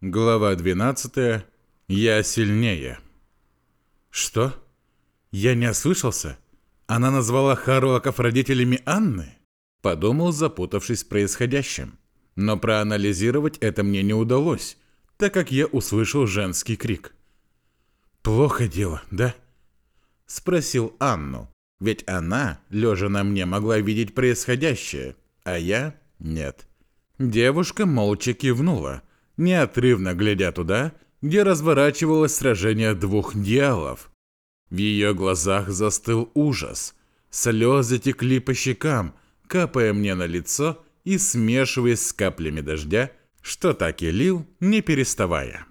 Глава 12. Я сильнее. Что? Я не ослышался? Она назвала Харлоков родителями Анны? Подумал, запутавшись в происходящем. Но проанализировать это мне не удалось, так как я услышал женский крик. «Плохо дело, да?» Спросил Анну, ведь она, лежа на мне, могла видеть происходящее, а я — нет. Девушка молча кивнула, неотрывно глядя туда, где разворачивалось сражение двух дьяволов. В ее глазах застыл ужас. Слезы текли по щекам, капая мне на лицо и смешиваясь с каплями дождя, что так и лил, не переставая.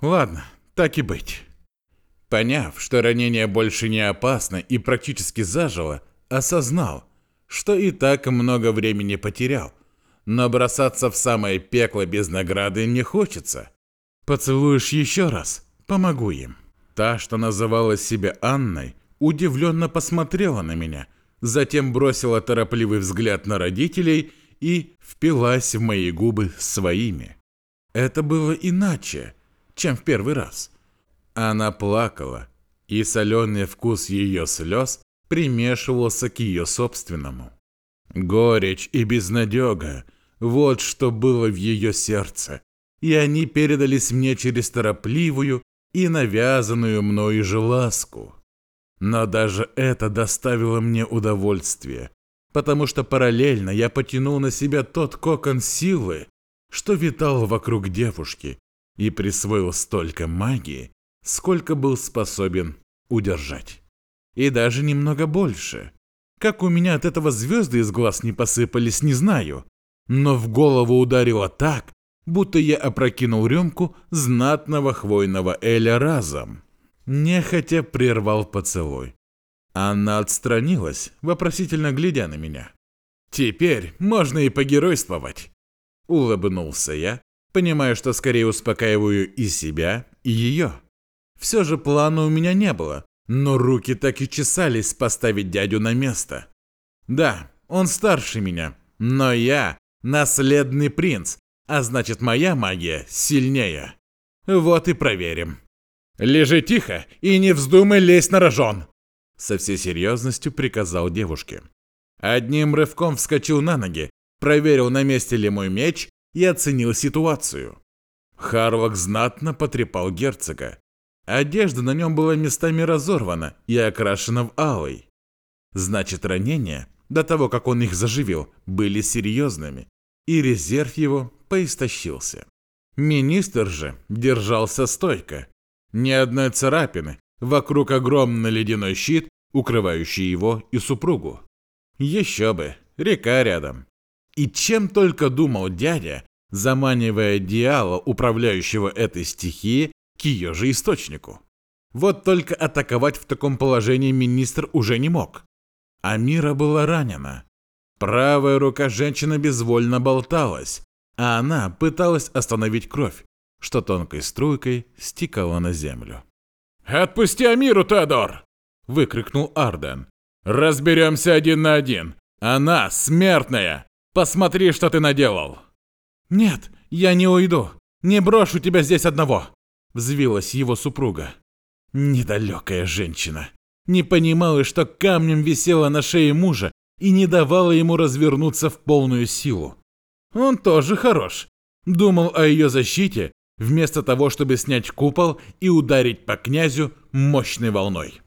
Ладно, так и быть. Поняв, что ранение больше не опасно и практически зажило, осознал, что и так много времени потерял. Но бросаться в самое пекло без награды не хочется. Поцелуешь еще раз, помогу им. Та, что называла себя Анной, удивленно посмотрела на меня, затем бросила торопливый взгляд на родителей и впилась в мои губы своими. Это было иначе, чем в первый раз. Она плакала, и соленый вкус ее слез примешивался к ее собственному. Горечь и безнадега – вот что было в ее сердце, и они передались мне через торопливую и навязанную мною же ласку. Но даже это доставило мне удовольствие, потому что параллельно я потянул на себя тот кокон силы, что витал вокруг девушки, и присвоил столько магии, сколько был способен удержать. И даже немного больше. Как у меня от этого звезды из глаз не посыпались, не знаю. Но в голову ударило так, будто я опрокинул рюмку знатного хвойного эля разом. Нехотя прервал поцелуй. Она отстранилась, вопросительно глядя на меня. «Теперь можно и погеройствовать», — улыбнулся я, понимая, что скорее успокаиваю и себя, и ее. Все же плана у меня не было, но руки так и чесались поставить дядю на место. Да, он старше меня, но я наследный принц, а значит моя магия сильнее. Вот и проверим. Лежи тихо и не вздумай лезть на рожон, со всей серьезностью приказал девушке. Одним рывком вскочил на ноги, проверил, на месте ли мой меч и оценил ситуацию. Харлок знатно потрепал герцога. Одежда на нем была местами разорвана и окрашена в алый. Значит, ранения, до того, как он их заживил, были серьезными, и резерв его поистощился. Министр же держался стойко. Ни одной царапины, вокруг огромный ледяной щит, укрывающий его и супругу. Еще бы, река рядом. И чем только думал дядя, заманивая Диала, управляющего этой стихией, к ее же источнику. Вот только атаковать в таком положении министр уже не мог. Амира была ранена. Правая рука женщины безвольно болталась, а она пыталась остановить кровь, что тонкой струйкой стекала на землю. «Отпусти Амиру, Теодор!» – выкрикнул Арден. «Разберемся один на один. Она смертная! Посмотри, что ты наделал!» «Нет, я не уйду. Не брошу тебя здесь одного!» взвилась его супруга. Недалекая женщина. Не понимала, что камнем висела на шее мужа и не давала ему развернуться в полную силу. Он тоже хорош. Думал о ее защите, вместо того, чтобы снять купол и ударить по князю мощной волной.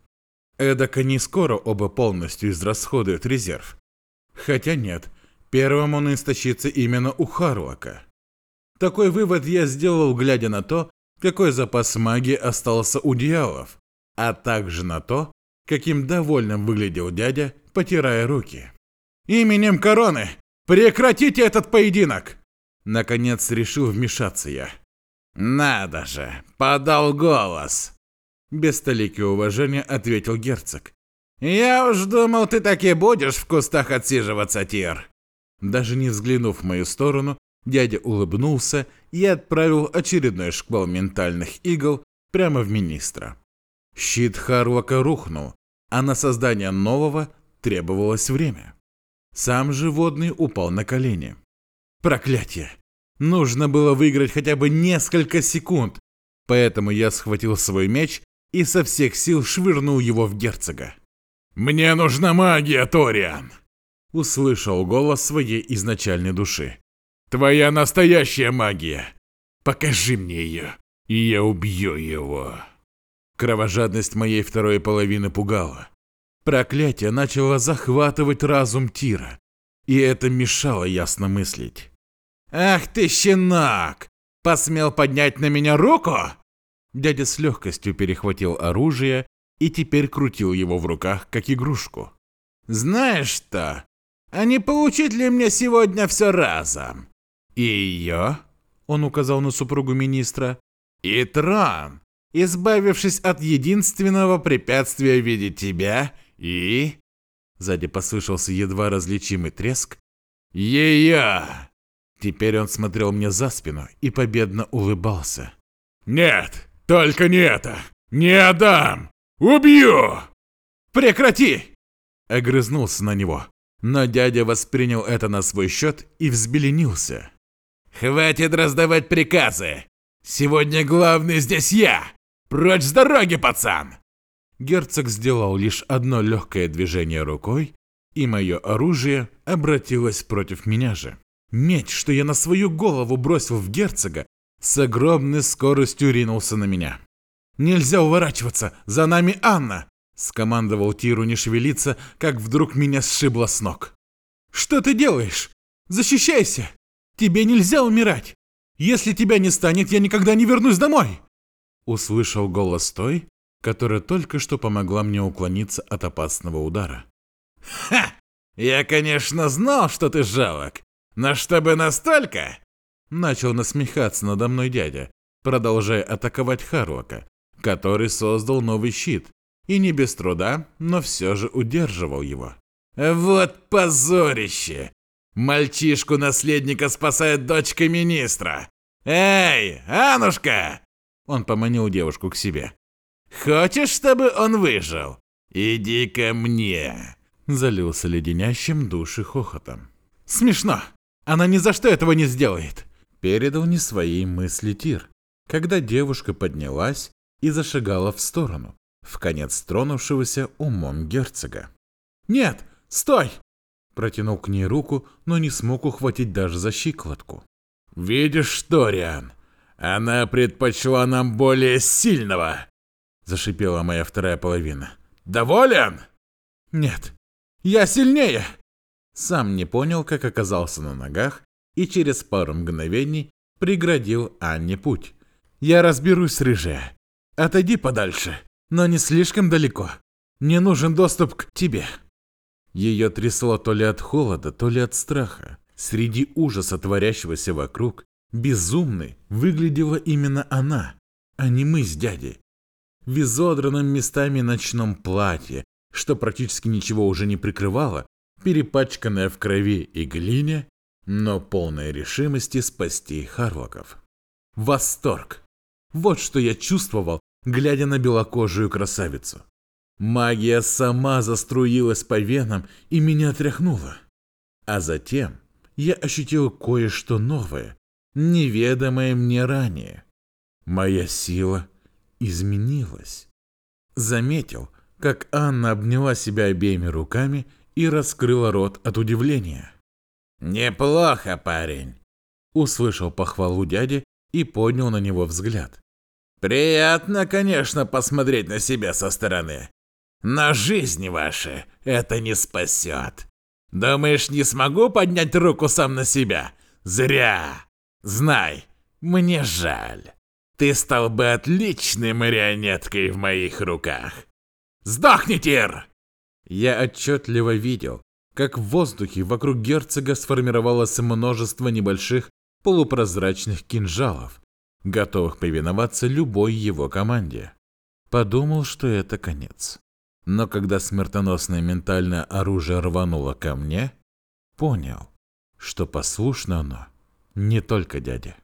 Эдака не скоро оба полностью израсходуют резерв. Хотя нет, первым он истощится именно у Харлока. Такой вывод я сделал, глядя на то, какой запас магии остался у дьяволов, а также на то, каким довольным выглядел дядя, потирая руки. «Именем короны! Прекратите этот поединок!» Наконец решил вмешаться я. «Надо же, подал голос!» Без столики уважения ответил герцог. «Я уж думал, ты так и будешь в кустах отсиживаться, Тир!» Даже не взглянув в мою сторону, Дядя улыбнулся и отправил очередной шквал ментальных игл прямо в министра. Щит Харлока рухнул, а на создание нового требовалось время. Сам же водный упал на колени. Проклятие! Нужно было выиграть хотя бы несколько секунд, поэтому я схватил свой меч и со всех сил швырнул его в герцога. «Мне нужна магия, Ториан!» Услышал голос своей изначальной души. «Твоя настоящая магия! Покажи мне ее, и я убью его!» Кровожадность моей второй половины пугала. Проклятие начало захватывать разум Тира, и это мешало ясно мыслить. «Ах ты, щенок! Посмел поднять на меня руку?» Дядя с легкостью перехватил оружие и теперь крутил его в руках, как игрушку. «Знаешь что? А не получить ли мне сегодня все разом? И ее?» Он указал на супругу министра. «И трон, избавившись от единственного препятствия в виде тебя и...» Сзади послышался едва различимый треск. «Ее!» Теперь он смотрел мне за спину и победно улыбался. «Нет, только не это! Не отдам! Убью!» «Прекрати!» Огрызнулся на него, но дядя воспринял это на свой счет и взбеленился. «Хватит раздавать приказы! Сегодня главный здесь я! Прочь с дороги, пацан!» Герцог сделал лишь одно легкое движение рукой, и мое оружие обратилось против меня же. Меч, что я на свою голову бросил в герцога, с огромной скоростью ринулся на меня. «Нельзя уворачиваться! За нами Анна!» Скомандовал Тиру не шевелиться, как вдруг меня сшибло с ног. «Что ты делаешь? Защищайся! Тебе нельзя умирать! Если тебя не станет, я никогда не вернусь домой!» Услышал голос той, которая только что помогла мне уклониться от опасного удара. «Ха! Я, конечно, знал, что ты жалок, но чтобы настолько...» Начал насмехаться надо мной дядя, продолжая атаковать Харлока, который создал новый щит, и не без труда, но все же удерживал его. «Вот позорище! Мальчишку-наследника спасает дочка министра! Эй, Анушка!» Он поманил девушку к себе. «Хочешь, чтобы он выжил? Иди ко мне!» Залился леденящим души хохотом. «Смешно! Она ни за что этого не сделает!» Передал не свои мысли Тир, когда девушка поднялась и зашагала в сторону, в конец тронувшегося умом герцога. «Нет, стой!» Протянул к ней руку, но не смог ухватить даже за щиколотку. «Видишь что, Риан? Она предпочла нам более сильного!» Зашипела моя вторая половина. «Доволен?» «Нет, я сильнее!» Сам не понял, как оказался на ногах, и через пару мгновений преградил Анне путь. «Я разберусь с рыжая. Отойди подальше, но не слишком далеко. Мне нужен доступ к тебе». Ее трясло то ли от холода, то ли от страха. Среди ужаса, творящегося вокруг, безумной выглядела именно она, а не мы с дядей. В изодранном местами ночном платье, что практически ничего уже не прикрывало, перепачканная в крови и глине, но полная решимости спасти Харлоков. Восторг! Вот что я чувствовал, глядя на белокожую красавицу. Магия сама заструилась по венам и меня тряхнула. А затем я ощутил кое-что новое, неведомое мне ранее. Моя сила изменилась. Заметил, как Анна обняла себя обеими руками и раскрыла рот от удивления. «Неплохо, парень!» Услышал похвалу дяди и поднял на него взгляд. «Приятно, конечно, посмотреть на себя со стороны. Но жизни ваши это не спасет. Думаешь, не смогу поднять руку сам на себя? Зря! Знай, мне жаль. Ты стал бы отличной марионеткой в моих руках. Сдохни, Тир!» Я отчетливо видел, как в воздухе вокруг герцога сформировалось множество небольших полупрозрачных кинжалов, готовых повиноваться любой его команде. Подумал, что это конец. Но когда смертоносное ментальное оружие рвануло ко мне, понял, что послушно оно не только дядя.